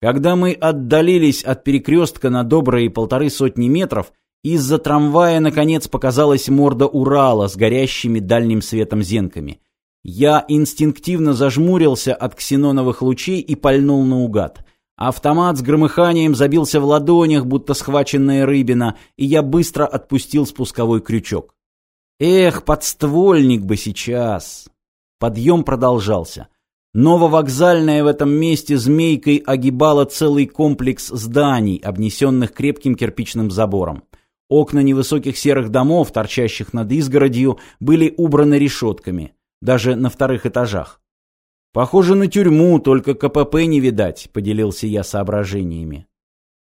Когда мы отдалились от перекрестка на добрые полторы сотни метров, из-за трамвая наконец показалась морда Урала с горящими дальним светом зенками. Я инстинктивно зажмурился от ксеноновых лучей и пальнул наугад. Автомат с громыханием забился в ладонях, будто схваченная рыбина, и я быстро отпустил спусковой крючок. Эх, подствольник бы сейчас! Подъем продолжался. Нововокзальная в этом месте змейкой огибала целый комплекс зданий, обнесенных крепким кирпичным забором. Окна невысоких серых домов, торчащих над изгородью, были убраны решетками, даже на вторых этажах. «Похоже на тюрьму, только КПП не видать», — поделился я соображениями.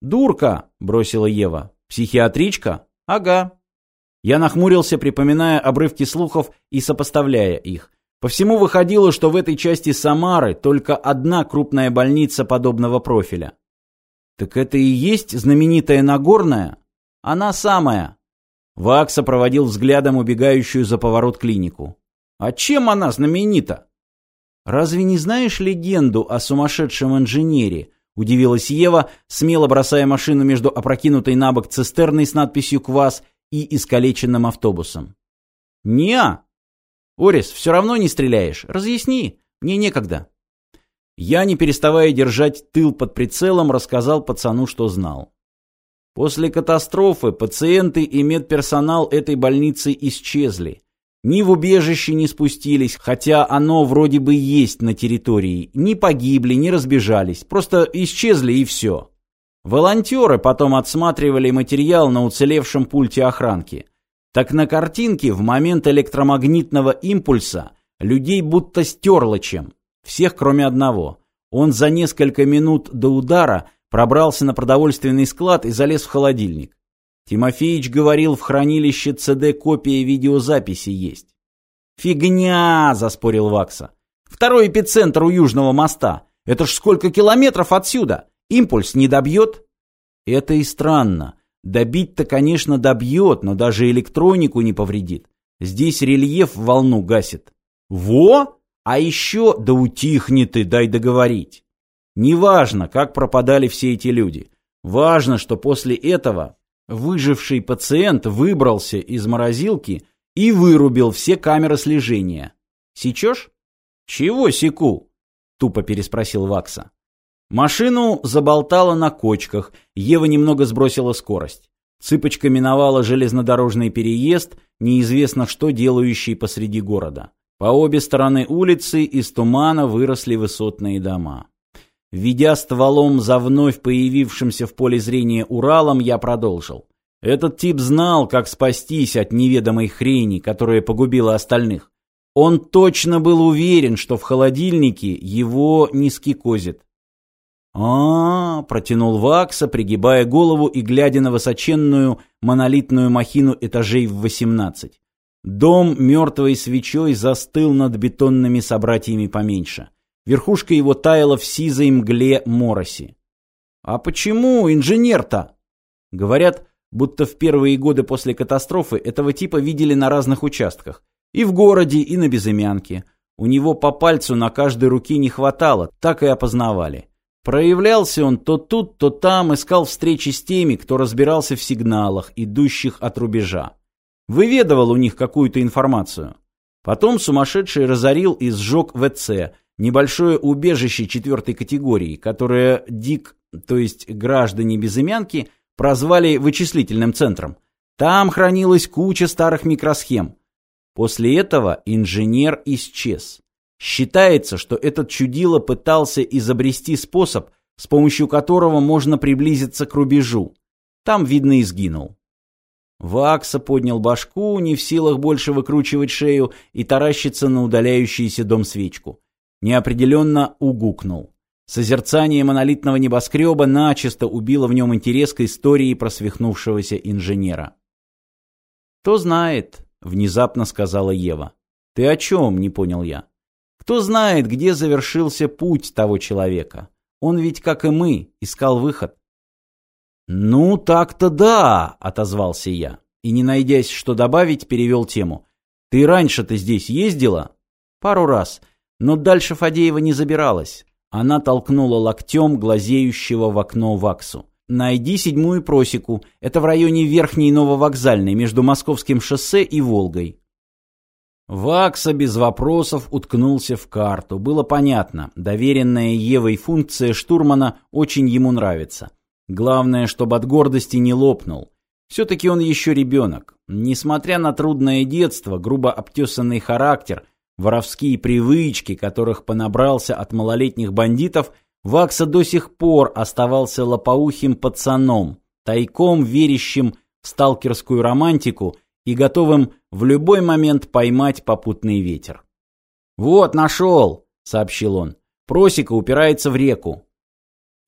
«Дурка», — бросила Ева. «Психиатричка?» «Ага». Я нахмурился, припоминая обрывки слухов и сопоставляя их. По всему выходило, что в этой части Самары только одна крупная больница подобного профиля. Так это и есть знаменитая Нагорная? Она самая. Вакса проводил взглядом убегающую за поворот клинику. А чем она знаменита? Разве не знаешь легенду о сумасшедшем инженере? Удивилась Ева, смело бросая машину между опрокинутой на бок цистерной с надписью «Квас» и искалеченным автобусом. «Не-а», «Орис, все равно не стреляешь. Разъясни. Мне некогда». Я, не переставая держать тыл под прицелом, рассказал пацану, что знал. После катастрофы пациенты и медперсонал этой больницы исчезли. Ни в убежище не спустились, хотя оно вроде бы есть на территории, ни погибли, ни разбежались, просто исчезли и все. Волонтеры потом отсматривали материал на уцелевшем пульте охранки. Так на картинке в момент электромагнитного импульса людей будто стерло чем. Всех, кроме одного. Он за несколько минут до удара пробрался на продовольственный склад и залез в холодильник. Тимофеич говорил, в хранилище ЦД копия видеозаписи есть. «Фигня!» – заспорил Вакса. «Второй эпицентр у Южного моста. Это ж сколько километров отсюда? Импульс не добьет?» «Это и странно. Добить-то, конечно, добьет, но даже электронику не повредит. Здесь рельеф волну гасит. Во! А еще, да утихни ты, дай договорить. Неважно, как пропадали все эти люди. Важно, что после этого выживший пациент выбрался из морозилки и вырубил все камеры слежения. Сечешь? Чего секу? Тупо переспросил Вакса. Машину заболтало на кочках, Ева немного сбросила скорость. Цыпочка миновала железнодорожный переезд, неизвестно что делающий посреди города. По обе стороны улицы из тумана выросли высотные дома. Ведя стволом за вновь появившимся в поле зрения Уралом, я продолжил. Этот тип знал, как спастись от неведомой хрени, которая погубила остальных. Он точно был уверен, что в холодильнике его не скикозит а, протянул Вакса, пригибая голову и глядя на высоченную монолитную махину этажей в восемнадцать. Дом мертвой свечой застыл над бетонными собратьями поменьше. Верхушка его таяла в сизой мгле мороси. «А почему инженер-то?» Говорят, будто в первые годы после катастрофы этого типа видели на разных участках. И в городе, и на Безымянке. У него по пальцу на каждой руке не хватало, так и опознавали. Проявлялся он то тут, то там, искал встречи с теми, кто разбирался в сигналах, идущих от рубежа. Выведывал у них какую-то информацию. Потом сумасшедший разорил и сжег ВЦ, небольшое убежище четвертой категории, которое ДИК, то есть граждане безымянки, прозвали вычислительным центром. Там хранилась куча старых микросхем. После этого инженер исчез. Считается, что этот чудило пытался изобрести способ, с помощью которого можно приблизиться к рубежу. Там, видно, и сгинул. Вакса поднял башку, не в силах больше выкручивать шею и таращиться на удаляющийся дом свечку. Неопределенно угукнул. Созерцание монолитного небоскреба начисто убило в нем интерес к истории просвихнувшегося инженера. «Кто знает», — внезапно сказала Ева. «Ты о чем?» — не понял я. Кто знает, где завершился путь того человека. Он ведь, как и мы, искал выход. «Ну, так-то да», — отозвался я. И, не найдясь, что добавить, перевел тему. «Ты раньше-то здесь ездила?» «Пару раз. Но дальше Фадеева не забиралась. Она толкнула локтем глазеющего в окно Ваксу. «Найди седьмую просеку. Это в районе Верхней Нововокзальной, между Московским шоссе и Волгой». Вакса без вопросов уткнулся в карту. Было понятно, доверенная Евой функция штурмана очень ему нравится. Главное, чтобы от гордости не лопнул. Все-таки он еще ребенок. Несмотря на трудное детство, грубо обтесанный характер, воровские привычки, которых понабрался от малолетних бандитов, Вакса до сих пор оставался лопоухим пацаном, тайком верящим в сталкерскую романтику и готовым в любой момент поймать попутный ветер. «Вот, нашел!» — сообщил он. «Просека упирается в реку».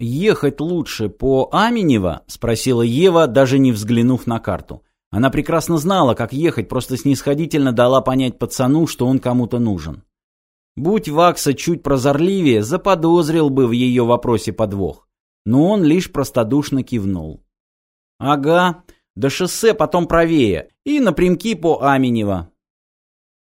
«Ехать лучше по Аменево?» — спросила Ева, даже не взглянув на карту. Она прекрасно знала, как ехать, просто снисходительно дала понять пацану, что он кому-то нужен. Будь Вакса чуть прозорливее, заподозрил бы в ее вопросе подвох. Но он лишь простодушно кивнул. «Ага, до шоссе потом правее и напрямки по Аменево.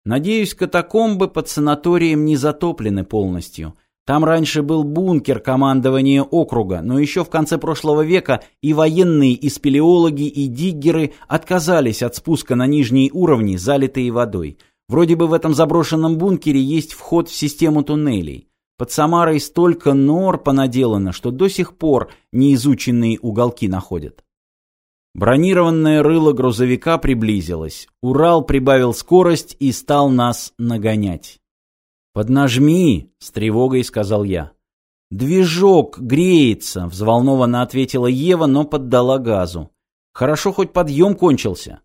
Надеюсь, катакомбы под санаторием не затоплены полностью. Там раньше был бункер командования округа, но еще в конце прошлого века и военные, и спелеологи, и диггеры отказались от спуска на нижние уровни, залитые водой. Вроде бы в этом заброшенном бункере есть вход в систему туннелей. Под Самарой столько нор понаделано, что до сих пор неизученные уголки находят. Бронированное рыло грузовика приблизилось. Урал прибавил скорость и стал нас нагонять. «Поднажми!» — с тревогой сказал я. «Движок греется!» — взволнованно ответила Ева, но поддала газу. «Хорошо, хоть подъем кончился».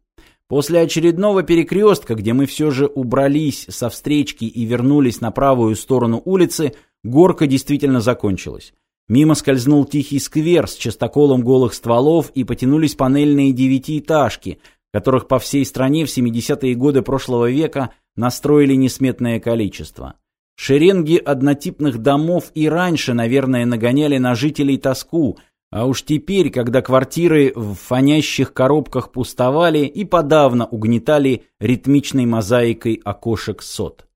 После очередного перекрестка, где мы все же убрались со встречки и вернулись на правую сторону улицы, горка действительно закончилась. Мимо скользнул тихий сквер с частоколом голых стволов и потянулись панельные девятиэтажки, которых по всей стране в 70-е годы прошлого века настроили несметное количество. Шеренги однотипных домов и раньше, наверное, нагоняли на жителей тоску, а уж теперь, когда квартиры в фонящих коробках пустовали и подавно угнетали ритмичной мозаикой окошек сот.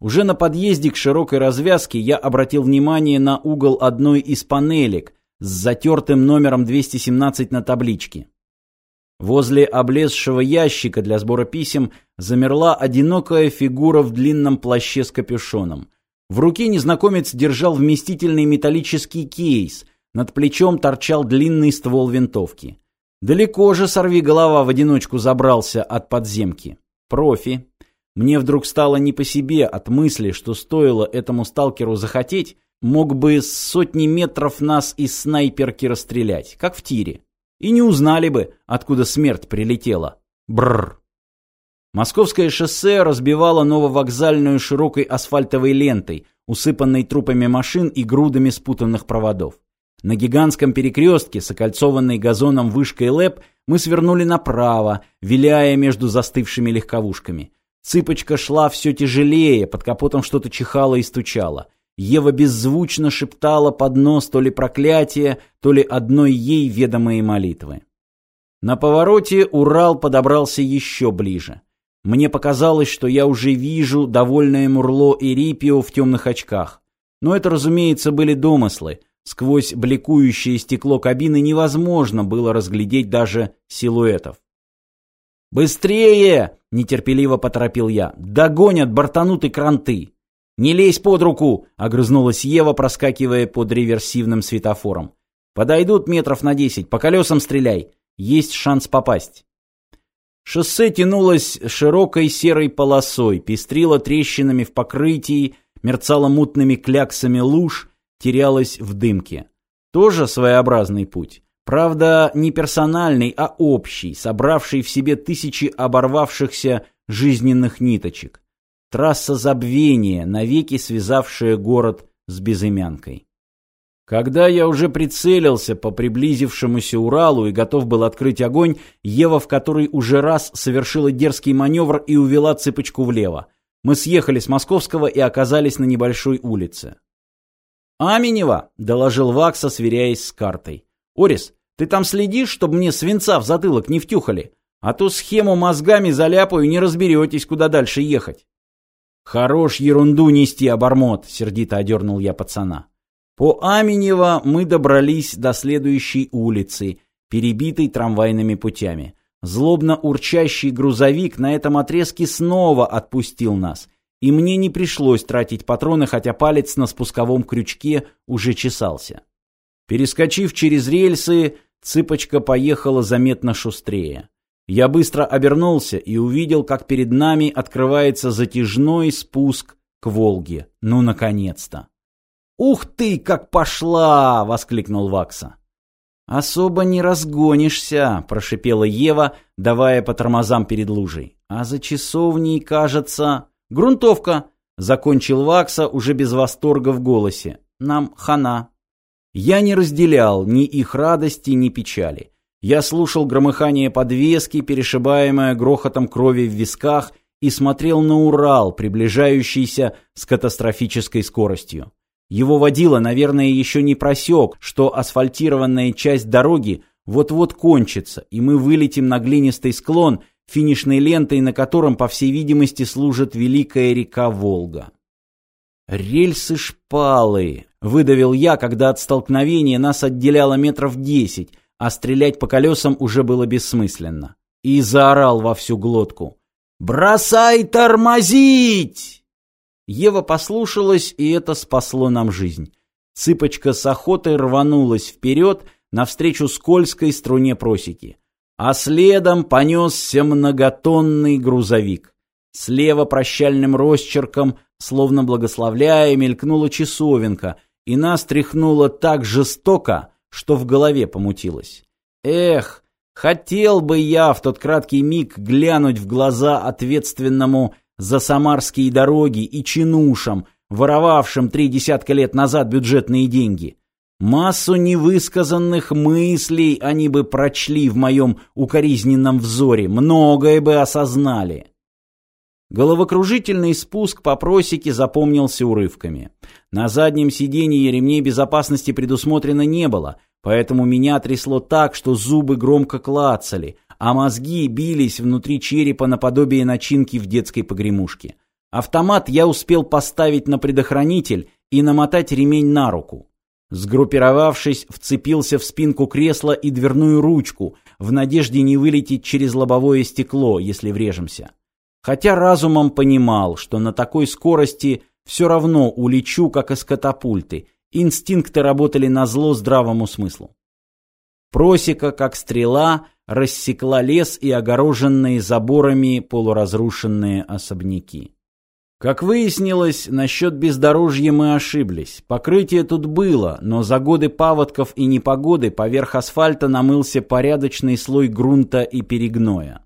Уже на подъезде к широкой развязке я обратил внимание на угол одной из панелек с затертым номером 217 на табличке. Возле облезшего ящика для сбора писем замерла одинокая фигура в длинном плаще с капюшоном. В руке незнакомец держал вместительный металлический кейс, над плечом торчал длинный ствол винтовки. Далеко же сорви голова в одиночку забрался от подземки. Профи. Мне вдруг стало не по себе от мысли, что стоило этому сталкеру захотеть, мог бы с сотни метров нас из снайперки расстрелять, как в тире. И не узнали бы, откуда смерть прилетела. Бррр. Московское шоссе разбивало нововокзальную широкой асфальтовой лентой, усыпанной трупами машин и грудами спутанных проводов. На гигантском перекрестке с окольцованной газоном вышкой ЛЭП мы свернули направо, виляя между застывшими легковушками. Цыпочка шла все тяжелее, под капотом что-то чихало и стучало. Ева беззвучно шептала под нос то ли проклятие, то ли одной ей ведомые молитвы. На повороте Урал подобрался еще ближе. Мне показалось, что я уже вижу довольное Мурло и Рипио в темных очках. Но это, разумеется, были домыслы. Сквозь бликующее стекло кабины невозможно было разглядеть даже силуэтов. «Быстрее!» — нетерпеливо поторопил я. «Догонят бортануты кранты!» «Не лезь под руку!» — огрызнулась Ева, проскакивая под реверсивным светофором. «Подойдут метров на десять, по колесам стреляй. Есть шанс попасть». Шоссе тянулось широкой серой полосой, пестрило трещинами в покрытии, мерцало мутными кляксами луж, терялось в дымке. Тоже своеобразный путь. Правда, не персональный, а общий, собравший в себе тысячи оборвавшихся жизненных ниточек. Трасса забвения, навеки связавшая город с безымянкой. Когда я уже прицелился по приблизившемуся Уралу и готов был открыть огонь, Ева в который уже раз совершила дерзкий маневр и увела цыпочку влево. Мы съехали с Московского и оказались на небольшой улице. «Аменева!» — доложил Вакса, сверяясь с картой. «Орис, ты там следишь, чтобы мне свинца в затылок не втюхали? А то схему мозгами заляпаю, не разберетесь, куда дальше ехать». «Хорош ерунду нести, обормот!» — сердито одернул я пацана. По Аменево мы добрались до следующей улицы, перебитой трамвайными путями. Злобно урчащий грузовик на этом отрезке снова отпустил нас, и мне не пришлось тратить патроны, хотя палец на спусковом крючке уже чесался. Перескочив через рельсы, цыпочка поехала заметно шустрее. Я быстро обернулся и увидел, как перед нами открывается затяжной спуск к Волге. Ну, наконец-то! «Ух ты, как пошла!» — воскликнул Вакса. «Особо не разгонишься», — прошипела Ева, давая по тормозам перед лужей. «А за часовней, кажется...» «Грунтовка!» — закончил Вакса уже без восторга в голосе. «Нам хана». Я не разделял ни их радости, ни печали. Я слушал громыхание подвески, перешибаемое грохотом крови в висках, и смотрел на Урал, приближающийся с катастрофической скоростью. Его водила, наверное, еще не просек, что асфальтированная часть дороги вот-вот кончится, и мы вылетим на глинистый склон, финишной лентой на котором, по всей видимости, служит великая река Волга. «Рельсы шпалы!» — выдавил я, когда от столкновения нас отделяло метров десять, а стрелять по колесам уже было бессмысленно. И заорал во всю глотку. «Бросай тормозить!» Ева послушалась, и это спасло нам жизнь. Цыпочка с охотой рванулась вперед навстречу скользкой струне просеки. А следом понесся многотонный грузовик. Слева прощальным росчерком, словно благословляя, мелькнула часовенка, и нас тряхнуло так жестоко, что в голове помутилось. Эх, хотел бы я в тот краткий миг глянуть в глаза ответственному за самарские дороги и чинушам, воровавшим три десятка лет назад бюджетные деньги. Массу невысказанных мыслей они бы прочли в моем укоризненном взоре, многое бы осознали. Головокружительный спуск по просеке запомнился урывками. На заднем сиденье ремней безопасности предусмотрено не было, поэтому меня трясло так, что зубы громко клацали, а мозги бились внутри черепа наподобие начинки в детской погремушке. Автомат я успел поставить на предохранитель и намотать ремень на руку. Сгруппировавшись, вцепился в спинку кресла и дверную ручку, в надежде не вылететь через лобовое стекло, если врежемся. Хотя разумом понимал, что на такой скорости все равно улечу, как из катапульты. Инстинкты работали на зло здравому смыслу. Просека, как стрела, рассекла лес и огороженные заборами полуразрушенные особняки. Как выяснилось, насчет бездорожья мы ошиблись. Покрытие тут было, но за годы паводков и непогоды поверх асфальта намылся порядочный слой грунта и перегноя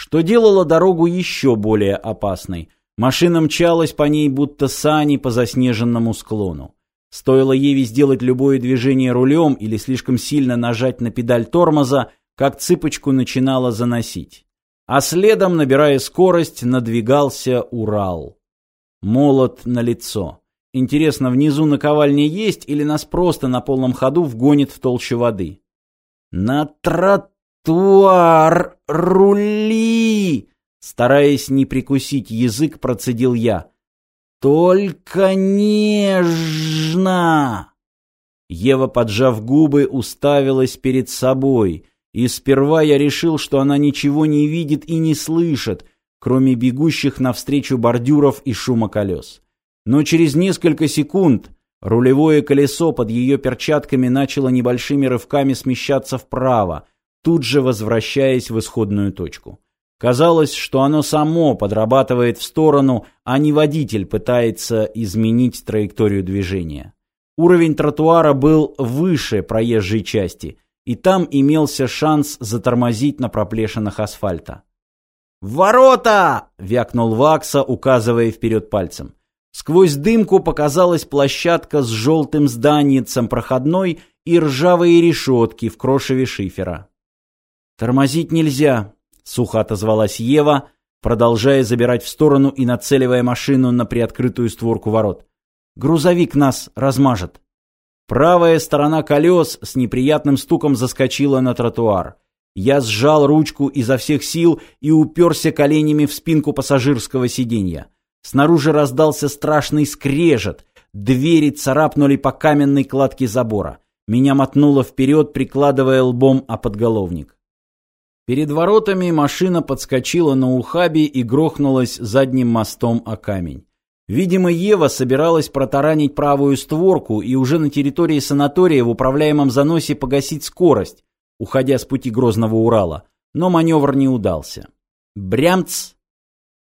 что делало дорогу еще более опасной. Машина мчалась по ней, будто сани по заснеженному склону. Стоило Еве сделать любое движение рулем или слишком сильно нажать на педаль тормоза, как цыпочку начинала заносить. А следом, набирая скорость, надвигался Урал. Молот на лицо. Интересно, внизу наковальня есть или нас просто на полном ходу вгонит в толщу воды? На трот «Туар, рули!» Стараясь не прикусить язык, процедил я. «Только нежно!» Ева, поджав губы, уставилась перед собой, и сперва я решил, что она ничего не видит и не слышит, кроме бегущих навстречу бордюров и шума колес. Но через несколько секунд рулевое колесо под ее перчатками начало небольшими рывками смещаться вправо, тут же возвращаясь в исходную точку. Казалось, что оно само подрабатывает в сторону, а не водитель пытается изменить траекторию движения. Уровень тротуара был выше проезжей части, и там имелся шанс затормозить на проплешинах асфальта. «Ворота!» — вякнул Вакса, указывая вперед пальцем. Сквозь дымку показалась площадка с желтым зданием проходной и ржавые решетки в крошеве шифера. «Тормозить нельзя», — сухо отозвалась Ева, продолжая забирать в сторону и нацеливая машину на приоткрытую створку ворот. «Грузовик нас размажет». Правая сторона колес с неприятным стуком заскочила на тротуар. Я сжал ручку изо всех сил и уперся коленями в спинку пассажирского сиденья. Снаружи раздался страшный скрежет. двери царапнули по каменной кладке забора. Меня мотнуло вперед, прикладывая лбом о подголовник. Перед воротами машина подскочила на ухабе и грохнулась задним мостом о камень. Видимо, Ева собиралась протаранить правую створку и уже на территории санатория в управляемом заносе погасить скорость, уходя с пути Грозного Урала, но маневр не удался. Брямц!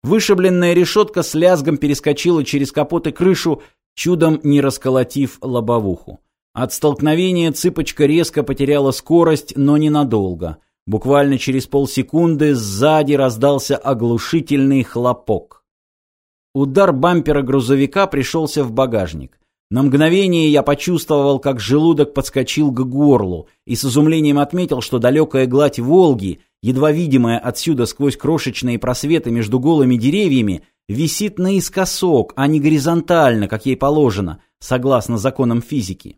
Вышибленная решетка с лязгом перескочила через капот и крышу, чудом не расколотив лобовуху. От столкновения цыпочка резко потеряла скорость, но ненадолго. Буквально через полсекунды сзади раздался оглушительный хлопок. Удар бампера грузовика пришелся в багажник. На мгновение я почувствовал, как желудок подскочил к горлу, и с изумлением отметил, что далекая гладь Волги, едва видимая отсюда сквозь крошечные просветы между голыми деревьями, висит наискосок, а не горизонтально, как ей положено, согласно законам физики.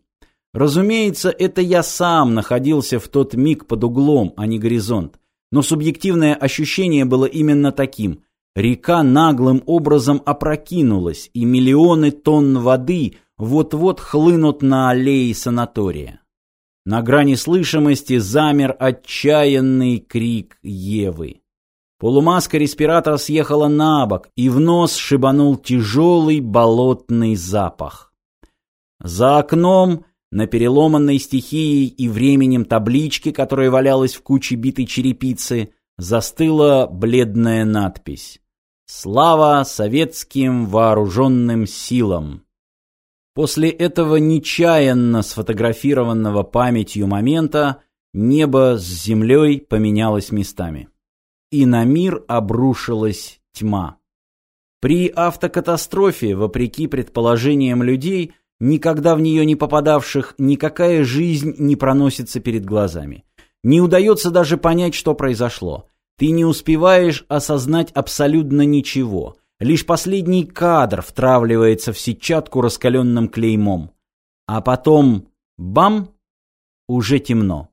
Разумеется, это я сам находился в тот миг под углом, а не горизонт. Но субъективное ощущение было именно таким. Река наглым образом опрокинулась, и миллионы тонн воды вот-вот хлынут на аллеи санатория. На грани слышимости замер отчаянный крик Евы. Полумаска респиратора съехала на бок, и в нос шибанул тяжелый болотный запах. За окном, на переломанной стихией и временем табличке, которая валялась в куче битой черепицы, застыла бледная надпись. Слава советским вооруженным силам! После этого нечаянно сфотографированного памятью момента небо с землей поменялось местами. И на мир обрушилась тьма. При автокатастрофе, вопреки предположениям людей, никогда в нее не попадавших, никакая жизнь не проносится перед глазами. Не удается даже понять, что произошло. Ты не успеваешь осознать абсолютно ничего. Лишь последний кадр втравливается в сетчатку раскаленным клеймом. А потом — бам! — уже темно.